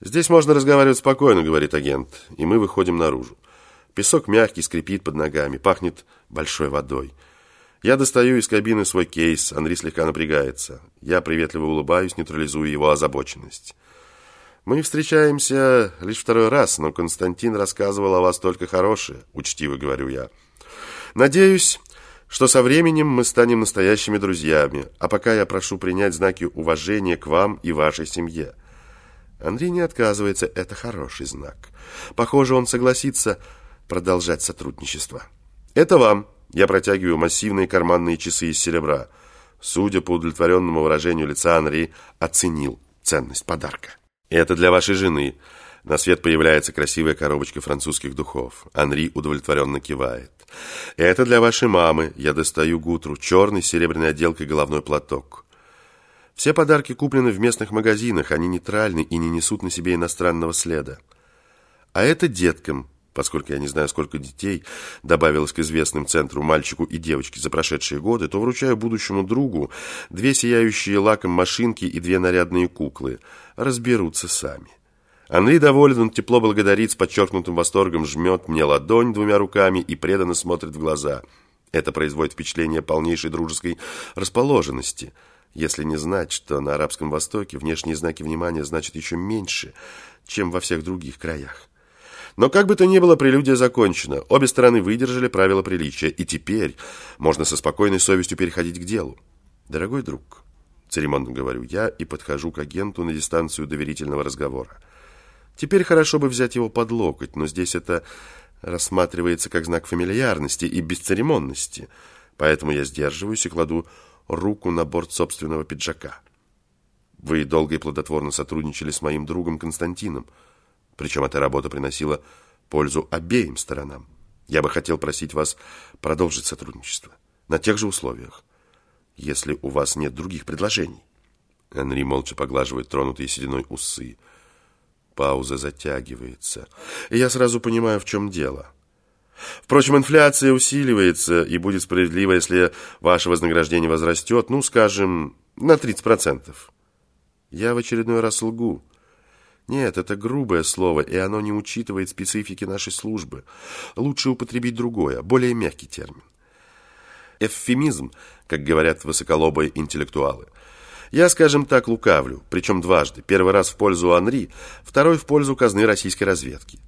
«Здесь можно разговаривать спокойно», — говорит агент, и мы выходим наружу. Песок мягкий, скрипит под ногами, пахнет большой водой. Я достаю из кабины свой кейс, Андрей слегка напрягается. Я приветливо улыбаюсь, нейтрализую его озабоченность. Мы встречаемся лишь второй раз, но Константин рассказывал о вас только хорошее, учтиво говорю я. Надеюсь, что со временем мы станем настоящими друзьями, а пока я прошу принять знаки уважения к вам и вашей семье. Андрей не отказывается, это хороший знак. Похоже, он согласится продолжать сотрудничество. Это вам. Я протягиваю массивные карманные часы из серебра. Судя по удовлетворенному выражению лица, Анри оценил ценность подарка. Это для вашей жены. На свет появляется красивая коробочка французских духов. Анри удовлетворенно кивает. Это для вашей мамы. Я достаю гутру. Черный с серебряной отделкой головной платок. Все подарки куплены в местных магазинах, они нейтральны и не несут на себе иностранного следа. А это деткам, поскольку я не знаю, сколько детей добавилось к известным центру мальчику и девочке за прошедшие годы, то вручаю будущему другу две сияющие лаком машинки и две нарядные куклы. Разберутся сами. Анри доволен, он тепло благодарит, с подчеркнутым восторгом жмет мне ладонь двумя руками и преданно смотрит в глаза. Это производит впечатление полнейшей дружеской расположенности – если не знать, что на Арабском Востоке внешние знаки внимания значат еще меньше, чем во всех других краях. Но как бы то ни было, прелюдия закончена. Обе стороны выдержали правила приличия, и теперь можно со спокойной совестью переходить к делу. Дорогой друг, церемонно говорю я и подхожу к агенту на дистанцию доверительного разговора. Теперь хорошо бы взять его под локоть, но здесь это рассматривается как знак фамильярности и бесцеремонности. Поэтому я сдерживаюсь и кладу руку на борт собственного пиджака. Вы долго и плодотворно сотрудничали с моим другом Константином, причем эта работа приносила пользу обеим сторонам. Я бы хотел просить вас продолжить сотрудничество на тех же условиях, если у вас нет других предложений. Энри молча поглаживает тронутые сединой усы. Пауза затягивается. И я сразу понимаю, в чем дело. Впрочем, инфляция усиливается, и будет справедливо, если ваше вознаграждение возрастет, ну, скажем, на 30%. Я в очередной раз лгу. Нет, это грубое слово, и оно не учитывает специфики нашей службы. Лучше употребить другое, более мягкий термин. Эвфемизм, как говорят высоколобые интеллектуалы. Я, скажем так, лукавлю, причем дважды. Первый раз в пользу Анри, второй в пользу казны российской разведки.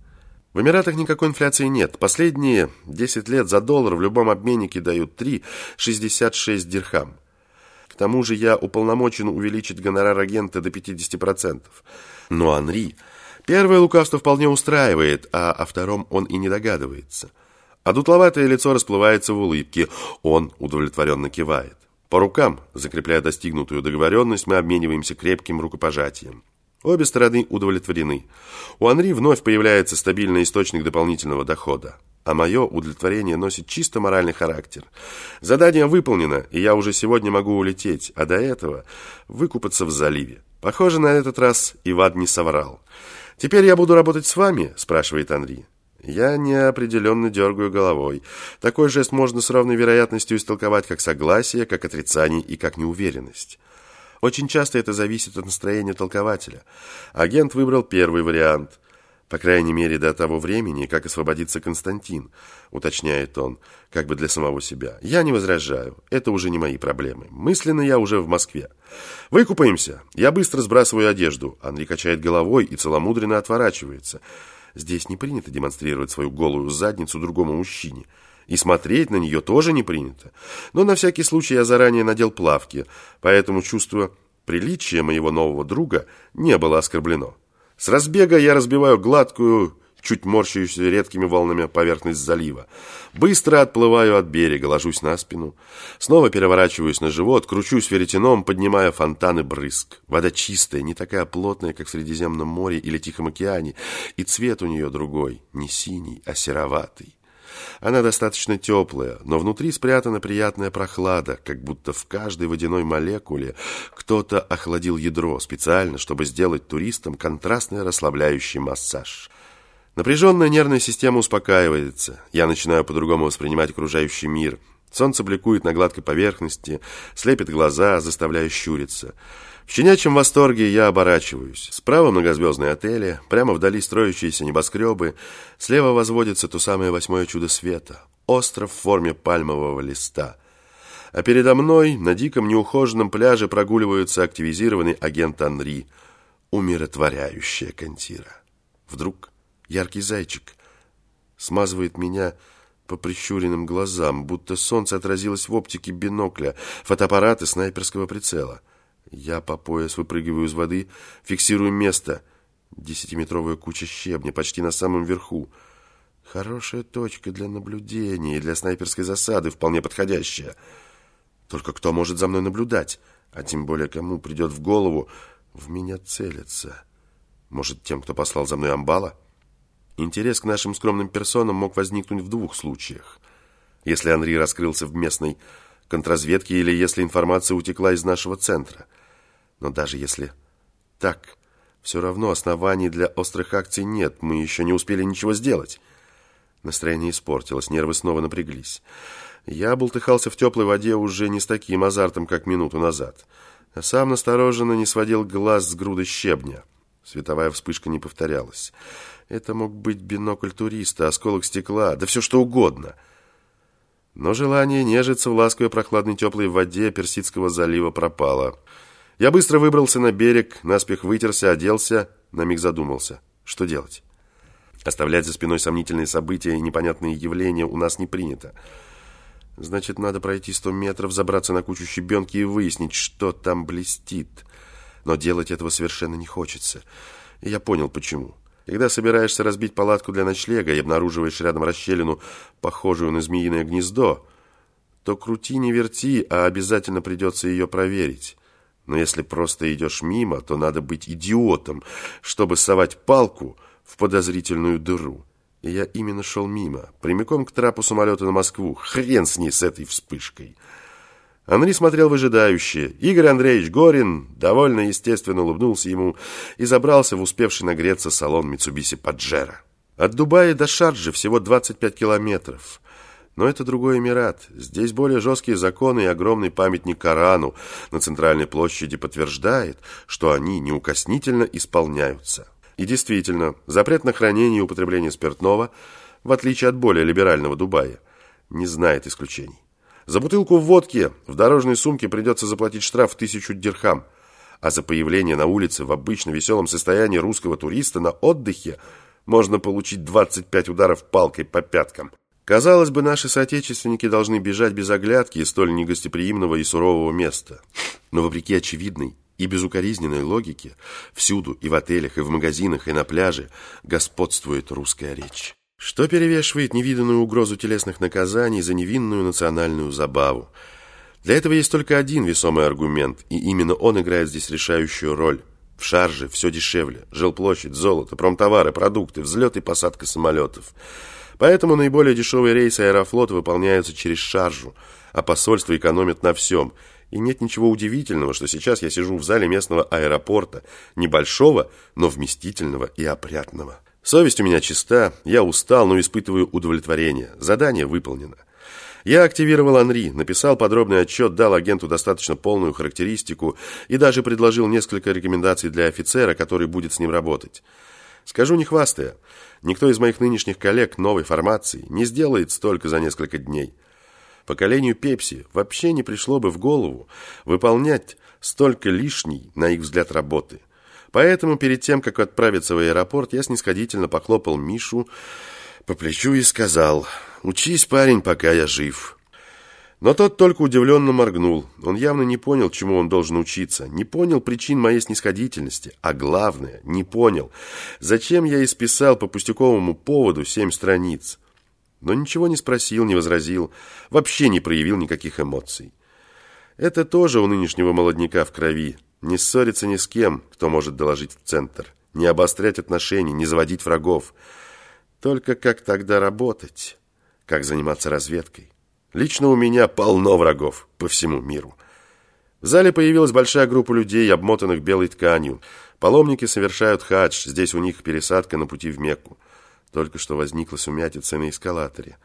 В Эмиратах никакой инфляции нет. Последние 10 лет за доллар в любом обменнике дают 3,66 дирхам. К тому же я уполномочен увеличить гонорар агента до 50%. Но Анри... Первое лукавство вполне устраивает, а о втором он и не догадывается. А дутловатое лицо расплывается в улыбке. Он удовлетворенно кивает. По рукам, закрепляя достигнутую договоренность, мы обмениваемся крепким рукопожатием. Обе стороны удовлетворены. У Анри вновь появляется стабильный источник дополнительного дохода. А мое удовлетворение носит чисто моральный характер. Задание выполнено, и я уже сегодня могу улететь, а до этого выкупаться в заливе. Похоже, на этот раз Ивад не соврал. «Теперь я буду работать с вами?» – спрашивает Анри. Я неопределенно дергаю головой. Такой жест можно с равной вероятностью истолковать как согласие, как отрицание и как неуверенность. Очень часто это зависит от настроения толкователя. Агент выбрал первый вариант. По крайней мере, до того времени, как освободится Константин, уточняет он, как бы для самого себя. Я не возражаю, это уже не мои проблемы. Мысленно я уже в Москве. Выкупаемся. Я быстро сбрасываю одежду. Анри качает головой и целомудренно отворачивается. Здесь не принято демонстрировать свою голую задницу другому мужчине. И смотреть на нее тоже не принято. Но на всякий случай я заранее надел плавки, поэтому чувство приличия моего нового друга не было оскорблено. С разбега я разбиваю гладкую, чуть морщающуюся редкими волнами поверхность залива. Быстро отплываю от берега, ложусь на спину. Снова переворачиваюсь на живот, кручусь веретеном, поднимая фонтаны брызг. Вода чистая, не такая плотная, как в Средиземном море или Тихом океане, и цвет у нее другой, не синий, а сероватый. Она достаточно теплая, но внутри спрятана приятная прохлада, как будто в каждой водяной молекуле кто-то охладил ядро специально, чтобы сделать туристам контрастный расслабляющий массаж. Напряженная нервная система успокаивается. Я начинаю по-другому воспринимать окружающий мир. Солнце бликует на гладкой поверхности, слепит глаза, заставляя щуриться. В щенячьем восторге я оборачиваюсь. Справа многозвездные отели, прямо вдали строящиеся небоскребы, слева возводится то самое восьмое чудо света – остров в форме пальмового листа. А передо мной на диком неухоженном пляже прогуливается активизированный агент Анри, умиротворяющая контира. Вдруг яркий зайчик смазывает меня по прищуренным глазам, будто солнце отразилось в оптике бинокля, фотоаппарата снайперского прицела – я по пояс выпрыгиваю из воды, фиксирую место. Десятиметровая куча щебня, почти на самом верху. Хорошая точка для наблюдения и для снайперской засады, вполне подходящая. Только кто может за мной наблюдать? А тем более, кому придет в голову в меня целиться? Может, тем, кто послал за мной амбала? Интерес к нашим скромным персонам мог возникнуть в двух случаях. Если Анри раскрылся в местной контрразведке или если информация утекла из нашего центра – но даже если так, все равно оснований для острых акций нет. Мы еще не успели ничего сделать. Настроение испортилось, нервы снова напряглись. Я болтыхался в теплой воде уже не с таким азартом, как минуту назад. А сам настороженно не сводил глаз с груды щебня. Световая вспышка не повторялась. Это мог быть бинокль туриста, осколок стекла, да все что угодно. Но желание нежиться в ласковой прохладной теплой воде Персидского залива пропало. Я быстро выбрался на берег, наспех вытерся, оделся, на миг задумался. Что делать? Оставлять за спиной сомнительные события и непонятные явления у нас не принято. Значит, надо пройти сто метров, забраться на кучу щебенки и выяснить, что там блестит. Но делать этого совершенно не хочется. И я понял, почему. Когда собираешься разбить палатку для ночлега и обнаруживаешь рядом расщелину, похожую на змеиное гнездо, то крути не верти, а обязательно придется ее проверить. Но если просто идешь мимо, то надо быть идиотом, чтобы совать палку в подозрительную дыру. И я именно шел мимо, прямиком к трапу самолета на Москву. Хрен с ней, с этой вспышкой. Анри смотрел выжидающе. Игорь Андреевич Горин довольно естественно улыбнулся ему и забрался в успевший нагреться салон Митсубиси Паджеро. От Дубая до Шарджи всего 25 километров. Но это другой Эмират. Здесь более жесткие законы и огромный памятник Корану на центральной площади подтверждает, что они неукоснительно исполняются. И действительно, запрет на хранение и употребление спиртного, в отличие от более либерального Дубая, не знает исключений. За бутылку водки в дорожной сумке придется заплатить штраф в тысячу дирхам, а за появление на улице в обычно веселом состоянии русского туриста на отдыхе можно получить 25 ударов палкой по пяткам. Казалось бы, наши соотечественники должны бежать без оглядки из столь негостеприимного и сурового места. Но вопреки очевидной и безукоризненной логике, всюду, и в отелях, и в магазинах, и на пляже, господствует русская речь. Что перевешивает невиданную угрозу телесных наказаний за невинную национальную забаву? Для этого есть только один весомый аргумент, и именно он играет здесь решающую роль. В шарже все дешевле. Жилплощадь, золото, промтовары, продукты, взлет и посадка самолетов – Поэтому наиболее дешевые рейсы Аэрофлота выполняются через шаржу, а посольство экономит на всем. И нет ничего удивительного, что сейчас я сижу в зале местного аэропорта, небольшого, но вместительного и опрятного. Совесть у меня чиста, я устал, но испытываю удовлетворение. Задание выполнено. Я активировал Анри, написал подробный отчет, дал агенту достаточно полную характеристику и даже предложил несколько рекомендаций для офицера, который будет с ним работать. Скажу не хвастая, никто из моих нынешних коллег новой формации не сделает столько за несколько дней. Поколению Пепси вообще не пришло бы в голову выполнять столько лишней, на их взгляд, работы. Поэтому перед тем, как отправиться в аэропорт, я снисходительно похлопал Мишу по плечу и сказал «Учись, парень, пока я жив». Но тот только удивленно моргнул. Он явно не понял, чему он должен учиться. Не понял причин моей снисходительности. А главное, не понял, зачем я исписал по пустяковому поводу семь страниц. Но ничего не спросил, не возразил. Вообще не проявил никаких эмоций. Это тоже у нынешнего молодняка в крови. Не ссориться ни с кем, кто может доложить в центр. Не обострять отношения, не заводить врагов. Только как тогда работать? Как заниматься разведкой? Лично у меня полно врагов по всему миру. В зале появилась большая группа людей, обмотанных белой тканью. Паломники совершают хадж, здесь у них пересадка на пути в Мекку. Только что возникла сумятица на эскалаторе.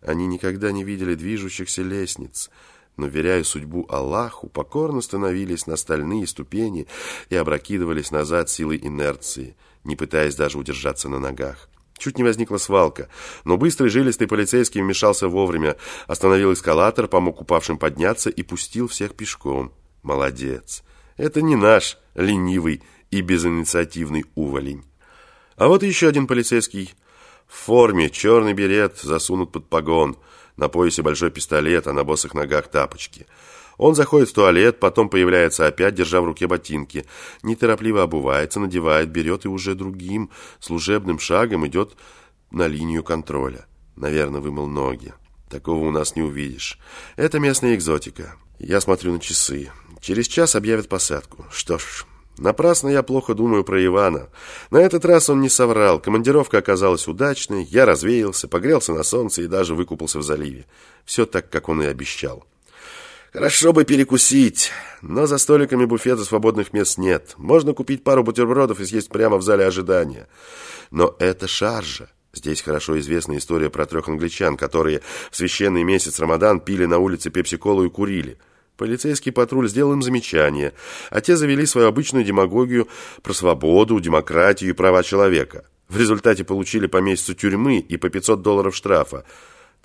Они никогда не видели движущихся лестниц. но, веряя судьбу Аллаху, покорно становились на стальные ступени и опрокидывались назад силой инерции, не пытаясь даже удержаться на ногах. Чуть не возникла свалка, но быстрый жилистый полицейский вмешался вовремя, остановил эскалатор, помог упавшим подняться и пустил всех пешком. Молодец. Это не наш ленивый и безинициативный уволень. А вот еще один полицейский в форме, черный берет, засунут под погон, на поясе большой пистолет, а на босых ногах тапочки – он заходит в туалет, потом появляется опять, держа в руке ботинки. Неторопливо обувается, надевает, берет и уже другим служебным шагом идет на линию контроля. Наверное, вымыл ноги. Такого у нас не увидишь. Это местная экзотика. Я смотрю на часы. Через час объявят посадку. Что ж, напрасно я плохо думаю про Ивана. На этот раз он не соврал. Командировка оказалась удачной. Я развеялся, погрелся на солнце и даже выкупался в заливе. Все так, как он и обещал. Хорошо бы перекусить, но за столиками буфета свободных мест нет. Можно купить пару бутербродов и съесть прямо в зале ожидания. Но это шаржа. Здесь хорошо известна история про трех англичан, которые в священный месяц Рамадан пили на улице пепси-колу и курили. Полицейский патруль сделал им замечание, а те завели свою обычную демагогию про свободу, демократию и права человека. В результате получили по месяцу тюрьмы и по 500 долларов штрафа.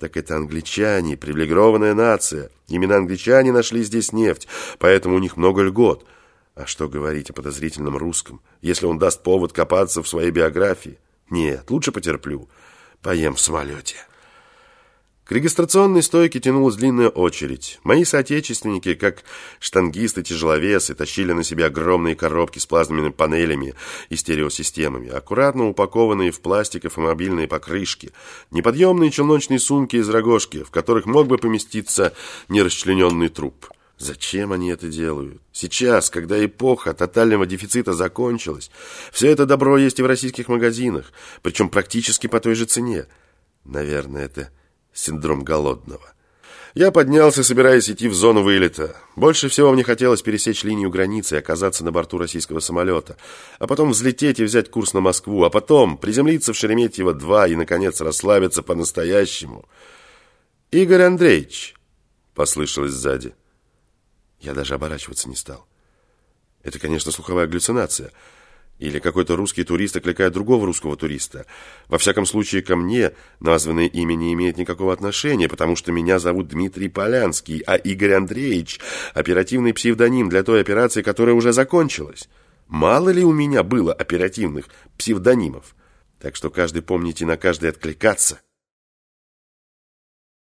Так это англичане, привилегированная нация. Именно англичане нашли здесь нефть, поэтому у них много льгот. А что говорить о подозрительном русском, если он даст повод копаться в своей биографии? Нет, лучше потерплю. Поем в самолете. К регистрационной стойке тянулась длинная очередь. Мои соотечественники, как штангисты-тяжеловесы, тащили на себе огромные коробки с плазменными панелями и стереосистемами, аккуратно упакованные в пластик автомобильные покрышки, неподъемные челночные сумки из рогожки, в которых мог бы поместиться нерасчлененный труп. Зачем они это делают? Сейчас, когда эпоха тотального дефицита закончилась, все это добро есть и в российских магазинах, причем практически по той же цене. Наверное, это синдром голодного. Я поднялся, собираясь идти в зону вылета. Больше всего мне хотелось пересечь линию границы и оказаться на борту российского самолета, а потом взлететь и взять курс на Москву, а потом приземлиться в Шереметьево-2 и, наконец, расслабиться по-настоящему. «Игорь Андреевич!» — послышалось сзади. Я даже оборачиваться не стал. Это, конечно, слуховая галлюцинация — или какой-то русский турист окликает другого русского туриста. Во всяком случае, ко мне названное имя не имеет никакого отношения, потому что меня зовут Дмитрий Полянский, а Игорь Андреевич – оперативный псевдоним для той операции, которая уже закончилась. Мало ли у меня было оперативных псевдонимов. Так что каждый помните на каждый откликаться –